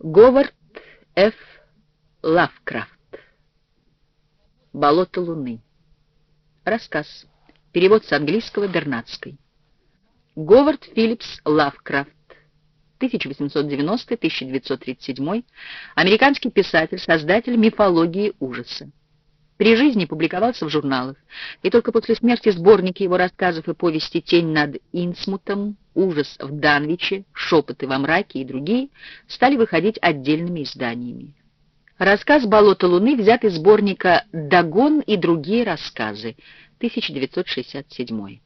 Говард Ф. Лавкрафт. Болото Луны. Рассказ. Перевод с английского Бернацкой. Говард Филлипс Лавкрафт. 1890-1937. Американский писатель, создатель мифологии ужаса. При жизни публиковался в журналах, и только после смерти сборники его рассказов и повести «Тень над Инсмутом», «Ужас в Данвиче», «Шепоты во мраке» и другие стали выходить отдельными изданиями. Рассказ «Болото Луны» взят из сборника «Дагон и другие рассказы» 1967